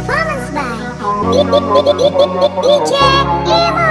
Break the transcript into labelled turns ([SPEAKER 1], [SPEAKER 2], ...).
[SPEAKER 1] Performance by DJ Emon.